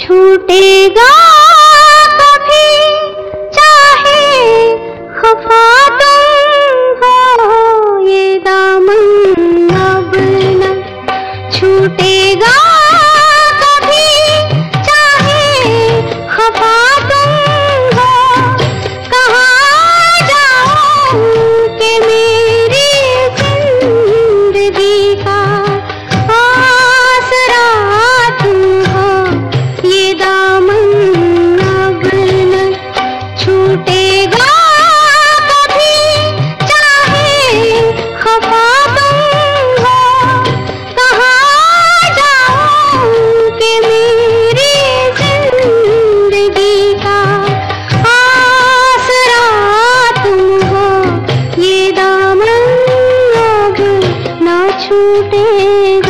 छूटेगा। छूटेगा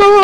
को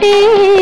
टे